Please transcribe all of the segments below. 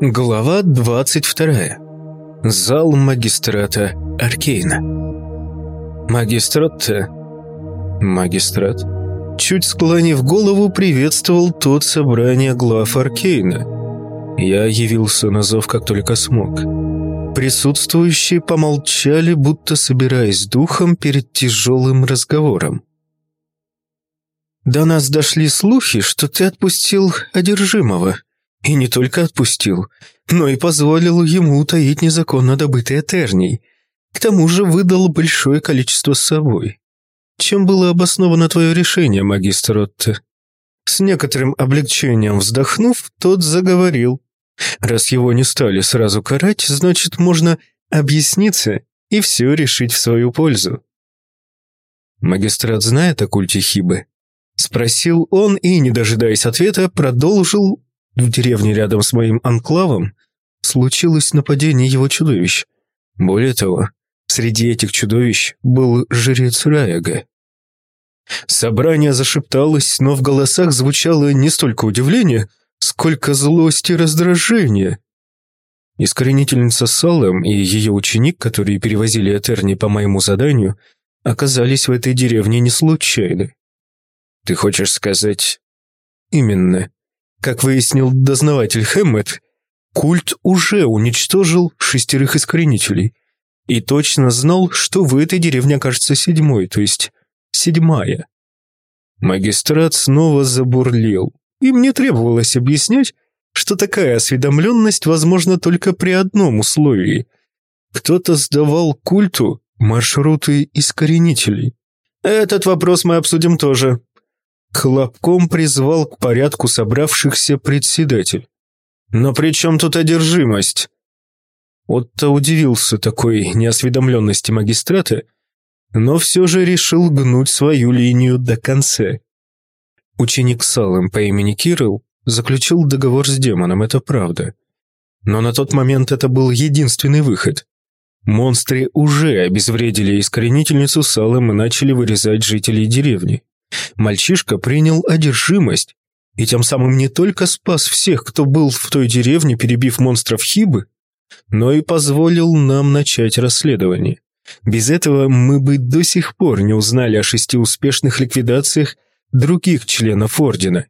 Глава 22. Зал магистрата Аркейна. Магистрат-то... Магистрат. Чуть склонив голову, приветствовал тот собрание глав Аркейна. Я явился на зов, как только смог. Присутствующие помолчали, будто собираясь духом перед тяжелым разговором. До нас дошли слухи, что ты отпустил одержимого. И не только отпустил, но и позволил ему утаить незаконно добытый Этерний. К тому же выдал большое количество с собой. Чем было обосновано твое решение, магистр Отте? С некоторым облегчением вздохнув, тот заговорил. Раз его не стали сразу карать, значит, можно объясниться и все решить в свою пользу. Магистрат знает о культе Хибы? Спросил он и, не дожидаясь ответа, продолжил в деревне рядом с моим анклавом случилось нападение его чудовищ. Более того, среди этих чудовищ был жрец Раяга. Собрание зашепталось, но в голосах звучало не столько удивление, сколько злость и раздражение. Искоренительница Салем и ее ученик, которые перевозили Этерни по моему заданию, оказались в этой деревне не случайно. Ты хочешь сказать... Именно. Как выяснил дознаватель Хэммет, культ уже уничтожил шестерых искоренителей и точно знал, что в этой деревне окажется седьмой, то есть седьмая. Магистрат снова забурлил, и мне требовалось объяснять, что такая осведомленность возможна только при одном условии. Кто-то сдавал культу маршруты искоренителей. Этот вопрос мы обсудим тоже, Хлопком призвал к порядку собравшихся председатель. «Но при чем тут одержимость?» Отто удивился такой неосведомленности магистрата, но все же решил гнуть свою линию до конца. Ученик Салым по имени Кирилл заключил договор с демоном, это правда. Но на тот момент это был единственный выход. Монстры уже обезвредили искоренительницу Салым и начали вырезать жителей деревни. Мальчишка принял одержимость и тем самым не только спас всех, кто был в той деревне, перебив монстров Хибы, но и позволил нам начать расследование. Без этого мы бы до сих пор не узнали о шести успешных ликвидациях других членов Ордена.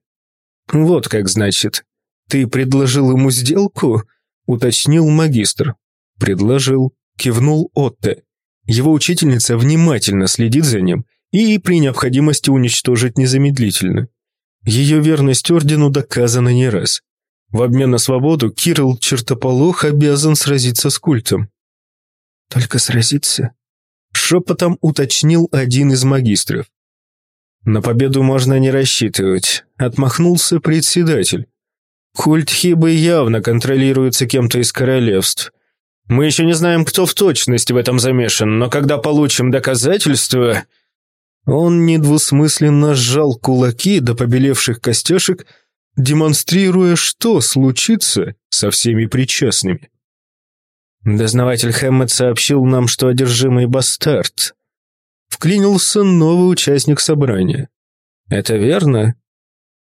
«Вот как значит. Ты предложил ему сделку?» — уточнил магистр. «Предложил», — кивнул Отте. Его учительница внимательно следит за ним и при необходимости уничтожить незамедлительно. Ее верность ордену доказана не раз. В обмен на свободу Кирилл Чертополох обязан сразиться с культом. «Только сразиться?» Шепотом уточнил один из магистров. «На победу можно не рассчитывать», — отмахнулся председатель. «Культ Хибы явно контролируется кем-то из королевств. Мы еще не знаем, кто в точности в этом замешан, но когда получим доказательства, он недвусмысленно сжал кулаки до побелевших костяшек, демонстрируя, что случится со всеми причастными. Дознаватель Хэммет сообщил нам, что одержимый бастард. Вклинился новый участник собрания. «Это верно?»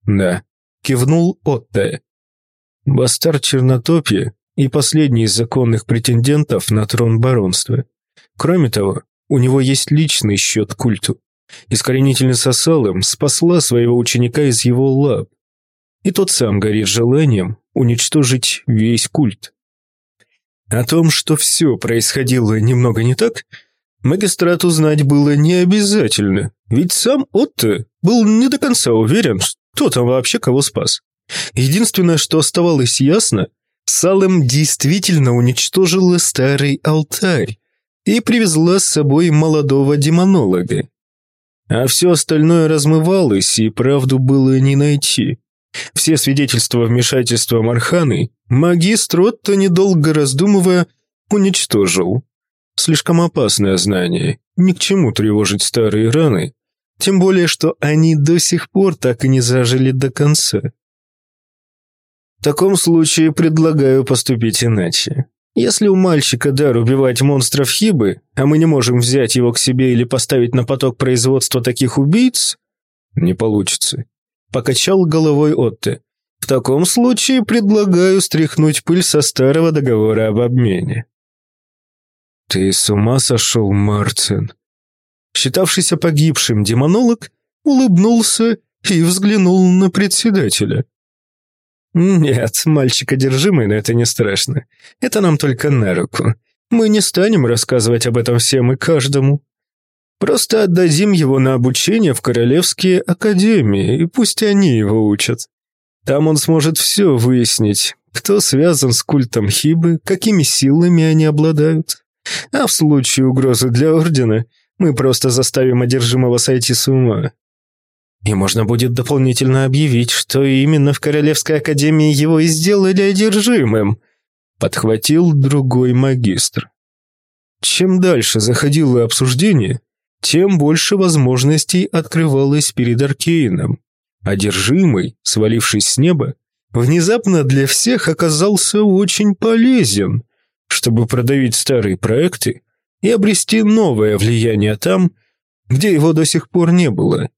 «Да», — кивнул Отте. «Бастард Чернотопья и последний из законных претендентов на трон баронства. Кроме того, у него есть личный счет культу. Искоренительница Салем спасла своего ученика из его лап, и тот сам горит желанием уничтожить весь культ. О том, что все происходило немного не так, магистрату знать было не обязательно, ведь сам Отто был не до конца уверен, кто там вообще кого спас. Единственное, что оставалось ясно, Салем действительно уничтожила старый алтарь и привезла с собой молодого демонолога. А все остальное размывалось, и правду было не найти. Все свидетельства вмешательства Марханы магистр Отто, недолго раздумывая, уничтожил. Слишком опасное знание, ни к чему тревожить старые раны, тем более, что они до сих пор так и не зажили до конца. В таком случае предлагаю поступить иначе. Если у мальчика дар убивать монстров Хибы, а мы не можем взять его к себе или поставить на поток производства таких убийц, не получится. Покачал головой Отте. В таком случае предлагаю стряхнуть пыль со старого договора об обмене. Ты с ума сошел, Мартин? Считавшийся погибшим демонолог улыбнулся и взглянул на председателя. «Нет, мальчик одержимый, но это не страшно. Это нам только на руку. Мы не станем рассказывать об этом всем и каждому. Просто отдадим его на обучение в королевские академии, и пусть они его учат. Там он сможет все выяснить, кто связан с культом Хибы, какими силами они обладают. А в случае угрозы для Ордена мы просто заставим одержимого сойти с ума. И можно будет дополнительно объявить, что именно в Королевской Академии его и сделали одержимым. Подхватил другой магистр. Чем дальше заходило обсуждение, тем больше возможностей открывалось перед Аркейном. Одержимый, свалившись с неба, внезапно для всех оказался очень полезен, чтобы продавить старые проекты и обрести новое влияние там, где его до сих пор не было.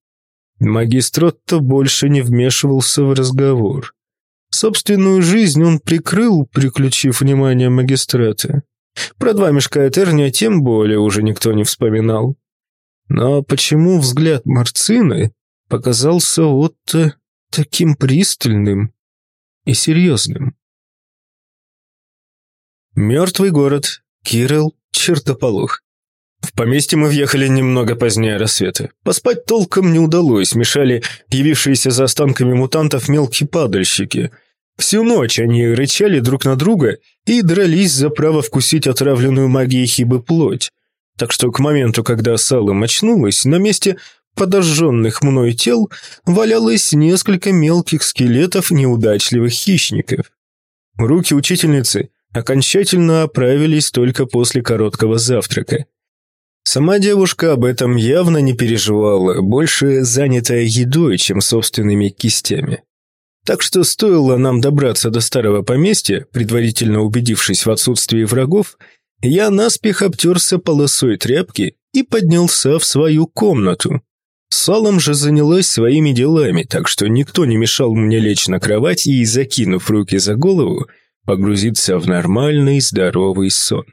Магистр Отто больше не вмешивался в разговор. Собственную жизнь он прикрыл, приключив внимание магистрата. Про два мешка Этерния тем более уже никто не вспоминал. Но почему взгляд Марцины показался Отто таким пристальным и серьезным? Мертвый город, Кирилл, Чертополох. В поместье мы въехали немного позднее рассвета. Поспать толком не удалось, мешали явившиеся за останками мутантов мелкие падальщики. Всю ночь они рычали друг на друга и дрались за право вкусить отравленную магией хибы плоть. Так что к моменту, когда Салом очнулась, на месте подожженных мной тел валялось несколько мелких скелетов неудачливых хищников. Руки учительницы окончательно оправились только после короткого завтрака. Сама девушка об этом явно не переживала, больше занятая едой, чем собственными кистями. Так что стоило нам добраться до старого поместья, предварительно убедившись в отсутствии врагов, я наспех обтерся полосой тряпки и поднялся в свою комнату. Салом же занялась своими делами, так что никто не мешал мне лечь на кровать и, закинув руки за голову, погрузиться в нормальный здоровый сон.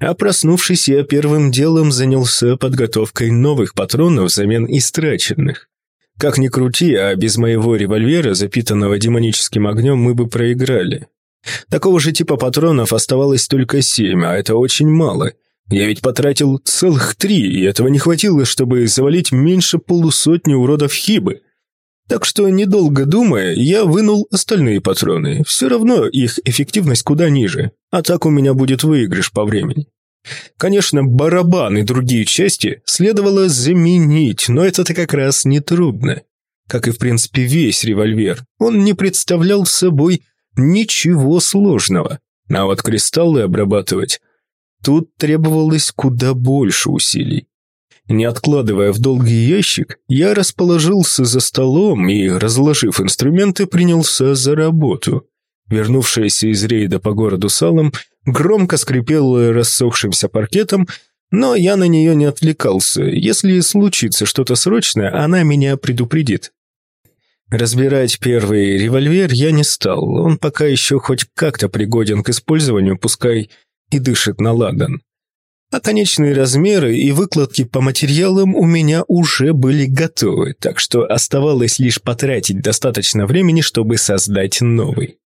А проснувшись, я первым делом занялся подготовкой новых патронов взамен истраченных. Как ни крути, а без моего револьвера, запитанного демоническим огнем, мы бы проиграли. Такого же типа патронов оставалось только семь, а это очень мало. Я ведь потратил целых три, и этого не хватило, чтобы завалить меньше полусотни уродов хибы. Так что, недолго думая, я вынул остальные патроны. Все равно их эффективность куда ниже, а так у меня будет выигрыш по времени. Конечно, барабан и другие части следовало заменить, но это-то как раз нетрудно. Как и, в принципе, весь револьвер. Он не представлял собой ничего сложного. А вот кристаллы обрабатывать тут требовалось куда больше усилий. Не откладывая в долгий ящик, я расположился за столом и, разложив инструменты, принялся за работу. Вернувшаяся из рейда по городу салом громко скрипела рассохшимся паркетом, но я на нее не отвлекался. Если случится что-то срочное, она меня предупредит. Разбирать первый револьвер я не стал. Он пока еще хоть как-то пригоден к использованию, пускай и дышит на ладан а конечные размеры и выкладки по материалам у меня уже были готовы, так что оставалось лишь потратить достаточно времени, чтобы создать новый.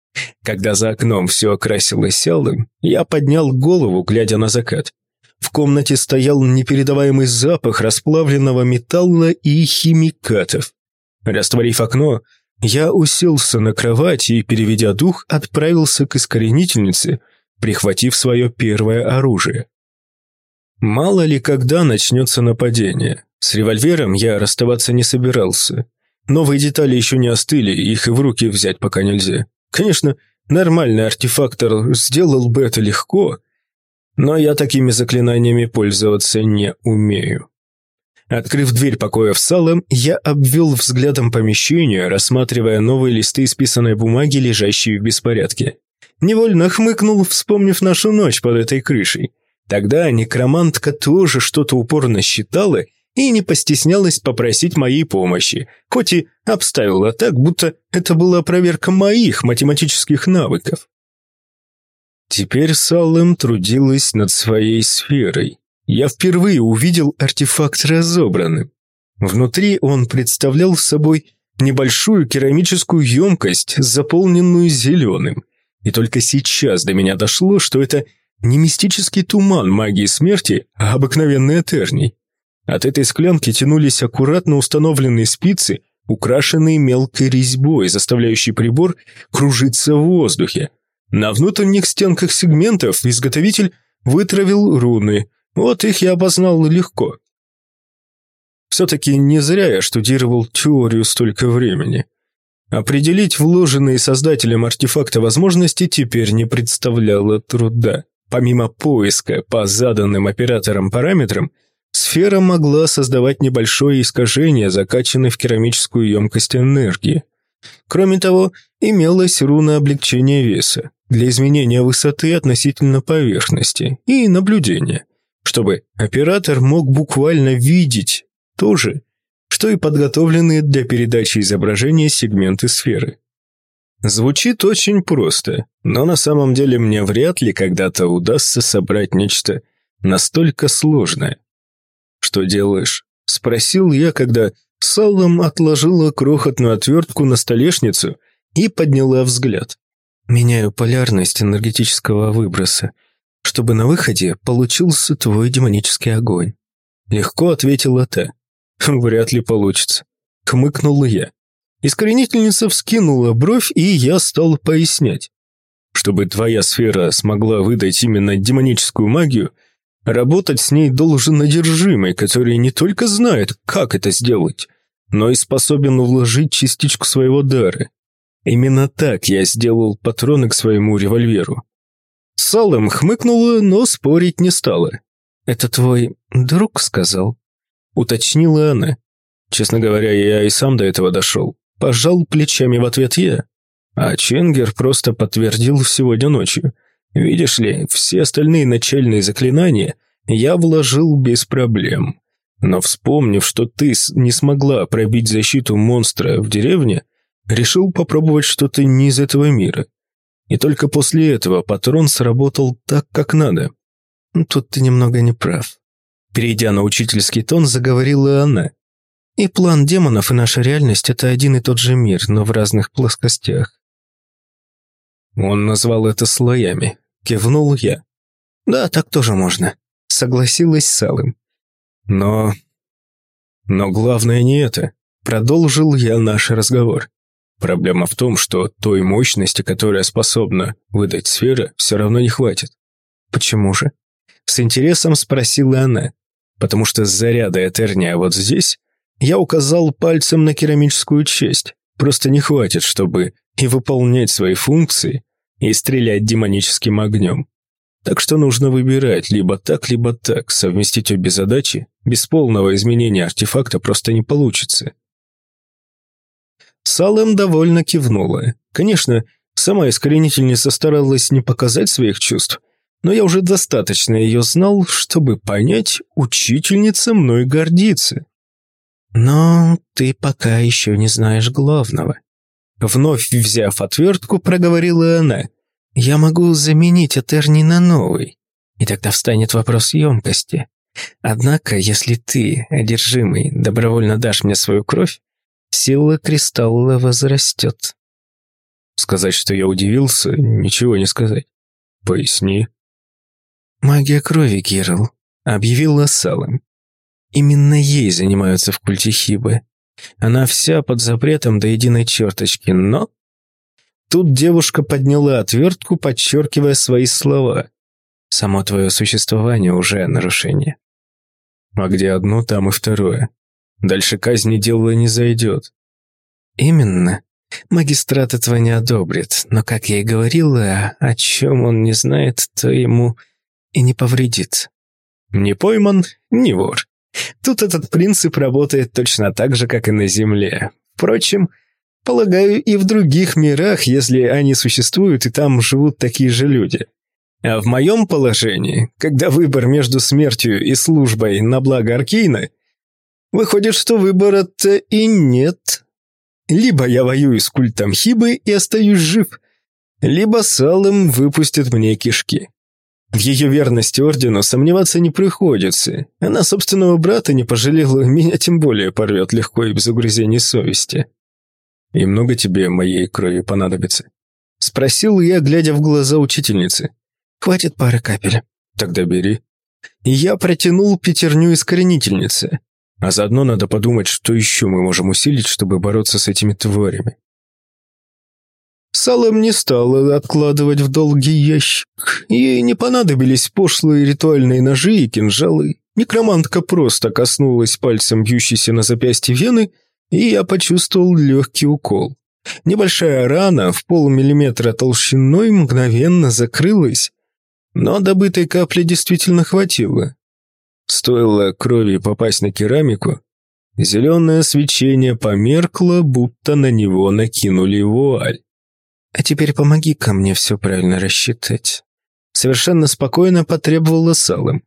Когда за окном все окрасилось алым, я поднял голову, глядя на закат. В комнате стоял непередаваемый запах расплавленного металла и химикатов. Растворив окно, я уселся на кровать и, переведя дух, отправился к искоренительнице, прихватив свое первое оружие. Мало ли когда начнется нападение. С револьвером я расставаться не собирался. Новые детали еще не остыли, их и в руки взять пока нельзя. Конечно, нормальный артефактор сделал бы это легко, но я такими заклинаниями пользоваться не умею. Открыв дверь покоя в салом, я обвел взглядом помещение, рассматривая новые листы исписанной бумаги, лежащие в беспорядке. Невольно хмыкнул, вспомнив нашу ночь под этой крышей. Тогда некромантка тоже что-то упорно считала и не постеснялась попросить моей помощи, хоть и обставила так, будто это была проверка моих математических навыков. Теперь Саллем трудилась над своей сферой. Я впервые увидел артефакт разобранным. Внутри он представлял собой небольшую керамическую емкость, заполненную зеленым. И только сейчас до меня дошло, что это не мистический туман магии смерти, а обыкновенный Этерний. От этой склянки тянулись аккуратно установленные спицы, украшенные мелкой резьбой, заставляющей прибор кружиться в воздухе. На внутренних стенках сегментов изготовитель вытравил руны, вот их я обознал легко. Все-таки не зря я штудировал теорию столько времени. Определить вложенные создателем артефакта возможности теперь не представляло труда. Помимо поиска по заданным операторам параметрам, сфера могла создавать небольшое искажение, закачанной в керамическую емкость энергии. Кроме того, имелась руна облегчения веса для изменения высоты относительно поверхности и наблюдения, чтобы оператор мог буквально видеть то же, что и подготовленные для передачи изображения сегменты сферы. Звучит очень просто, но на самом деле мне вряд ли когда-то удастся собрать нечто настолько сложное. «Что делаешь?» – спросил я, когда Саллом отложила крохотную отвертку на столешницу и подняла взгляд. «Меняю полярность энергетического выброса, чтобы на выходе получился твой демонический огонь». Легко ответила та. «Вряд ли получится», – хмыкнул я. Искоренительница вскинула бровь, и я стал пояснять. Чтобы твоя сфера смогла выдать именно демоническую магию, работать с ней должен одержимый, который не только знает, как это сделать, но и способен вложить частичку своего дара. Именно так я сделал патроны к своему револьверу. Салем хмыкнула, но спорить не стала. «Это твой друг сказал?» — уточнила она. Честно говоря, я и сам до этого дошел. Пожал плечами в ответ я. А Ченгер просто подтвердил сегодня ночью. Видишь ли, все остальные начальные заклинания я вложил без проблем. Но вспомнив, что ты не смогла пробить защиту монстра в деревне, решил попробовать что-то не из этого мира. И только после этого патрон сработал так, как надо. Тут ты немного не прав. Перейдя на учительский тон, заговорила она. И план демонов и наша реальность – это один и тот же мир, но в разных плоскостях. Он назвал это слоями. Кивнул я. Да, так тоже можно. Согласилась с Алым. Но... Но главное не это. Продолжил я наш разговор. Проблема в том, что той мощности, которая способна выдать сфера, все равно не хватит. Почему же? С интересом спросила она. Потому что заряда Этерния вот здесь я указал пальцем на керамическую честь. Просто не хватит, чтобы и выполнять свои функции, и стрелять демоническим огнем. Так что нужно выбирать либо так, либо так. Совместить обе задачи без полного изменения артефакта просто не получится. Салем довольно кивнула. Конечно, сама искоренительница старалась не показать своих чувств, но я уже достаточно ее знал, чтобы понять, учительница мной гордится. «Но ты пока еще не знаешь главного». Вновь взяв отвертку, проговорила она. «Я могу заменить Этерни на новый, и тогда встанет вопрос емкости. Однако, если ты, одержимый, добровольно дашь мне свою кровь, сила кристалла возрастет». Сказать, что я удивился, ничего не сказать. Поясни. «Магия крови, Герл», — объявила Салом. Именно ей занимаются в культе Хибы. Она вся под запретом до единой черточки, но... Тут девушка подняла отвертку, подчеркивая свои слова. Само твое существование уже нарушение. А где одно, там и второе. Дальше казни дело не зайдет. Именно. Магистрат этого не одобрит, но, как я и говорила, о чем он не знает, то ему и не повредит. Не пойман, не вор. Тут этот принцип работает точно так же, как и на Земле. Впрочем, полагаю, и в других мирах, если они существуют, и там живут такие же люди. А в моем положении, когда выбор между смертью и службой на благо Аркейна, Выходит, что выбора-то и нет. Либо я воюю с культом Хибы и остаюсь жив, либо Салым выпустит мне кишки. В ее верности ордену сомневаться не приходится. Она собственного брата не пожалела, меня тем более порвет легко и без угрызений совести. «И много тебе моей крови понадобится?» Спросил я, глядя в глаза учительницы. «Хватит пары капель». «Тогда бери». Я протянул пятерню искоренительницы. А заодно надо подумать, что еще мы можем усилить, чтобы бороться с этими тварями. Салем не стала откладывать в долгий ящик. Ей не понадобились пошлые ритуальные ножи и кинжалы. Некромантка просто коснулась пальцем бьющейся на запястье вены, и я почувствовал легкий укол. Небольшая рана в полмиллиметра толщиной мгновенно закрылась, но добытой капли действительно хватило. Стоило крови попасть на керамику, зеленое свечение померкло, будто на него накинули вуаль. «А теперь помоги-ка мне все правильно рассчитать». Совершенно спокойно потребовала Салым.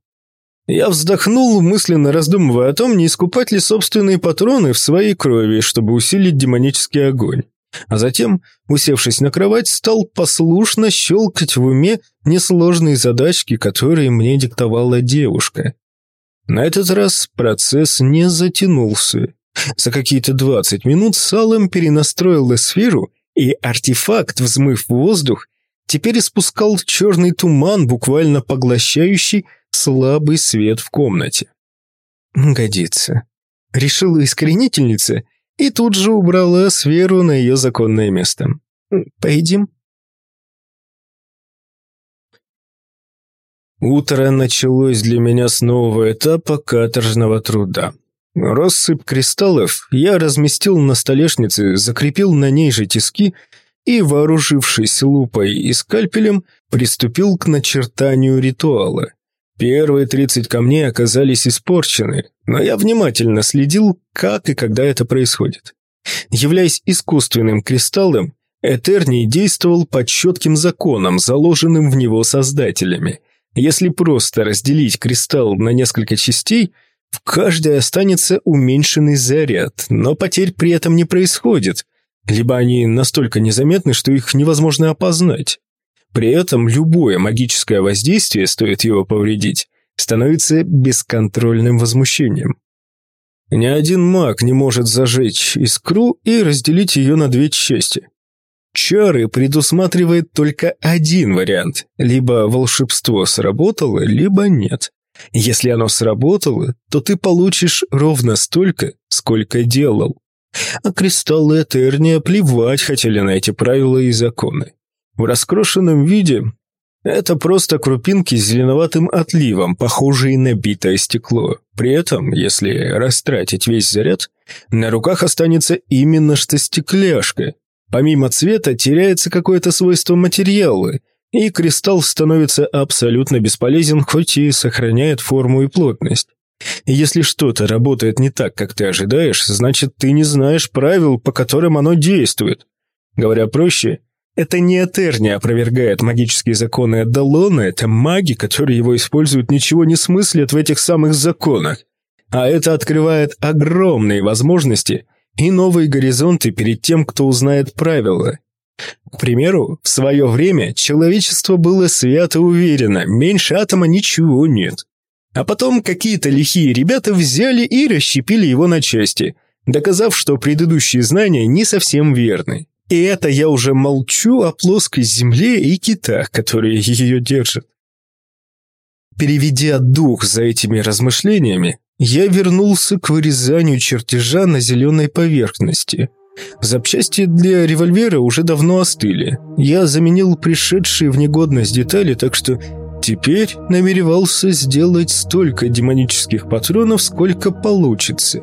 Я вздохнул, мысленно раздумывая о том, не искупать ли собственные патроны в своей крови, чтобы усилить демонический огонь. А затем, усевшись на кровать, стал послушно щелкать в уме несложные задачки, которые мне диктовала девушка. На этот раз процесс не затянулся. За какие-то 20 минут Салем перенастроил сферу и артефакт, взмыв воздух, теперь испускал черный туман, буквально поглощающий слабый свет в комнате. «Годится», — решила искоренительница и тут же убрала сферу на ее законное место. «Поедим?» Утро началось для меня с нового этапа каторжного труда. Россыпь кристаллов я разместил на столешнице, закрепил на ней же тиски и, вооружившись лупой и скальпелем, приступил к начертанию ритуала. Первые тридцать камней оказались испорчены, но я внимательно следил, как и когда это происходит. Являясь искусственным кристаллом, Этерний действовал по четким законам, заложенным в него создателями. Если просто разделить кристалл на несколько частей – в каждой останется уменьшенный заряд, но потерь при этом не происходит, либо они настолько незаметны, что их невозможно опознать. При этом любое магическое воздействие, стоит его повредить, становится бесконтрольным возмущением. Ни один маг не может зажечь искру и разделить ее на две части. Чары предусматривает только один вариант. Либо волшебство сработало, либо нет. Если оно сработало, то ты получишь ровно столько, сколько делал. А кристаллы Этерния плевать хотели на эти правила и законы. В раскрошенном виде это просто крупинки с зеленоватым отливом, похожие на битое стекло. При этом, если растратить весь заряд, на руках останется именно что стекляшка. Помимо цвета теряется какое-то свойство материала – и кристалл становится абсолютно бесполезен, хоть и сохраняет форму и плотность. Если что-то работает не так, как ты ожидаешь, значит, ты не знаешь правил, по которым оно действует. Говоря проще, это не Этерни опровергает магические законы Адалона, это маги, которые его используют, ничего не смыслят в этих самых законах. А это открывает огромные возможности и новые горизонты перед тем, кто узнает правила. К примеру, в свое время человечество было свято уверено, меньше атома ничего нет. А потом какие-то лихие ребята взяли и расщепили его на части, доказав, что предыдущие знания не совсем верны. И это я уже молчу о плоской земле и китах, которые ее держат. Переведя дух за этими размышлениями, я вернулся к вырезанию чертежа на зеленой поверхности – Запчасти для револьвера уже давно остыли. Я заменил пришедшие в негодность детали, так что теперь намеревался сделать столько демонических патронов, сколько получится.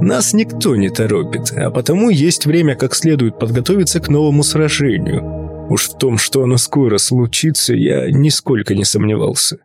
Нас никто не торопит, а потому есть время как следует подготовиться к новому сражению. Уж в том, что оно скоро случится, я нисколько не сомневался.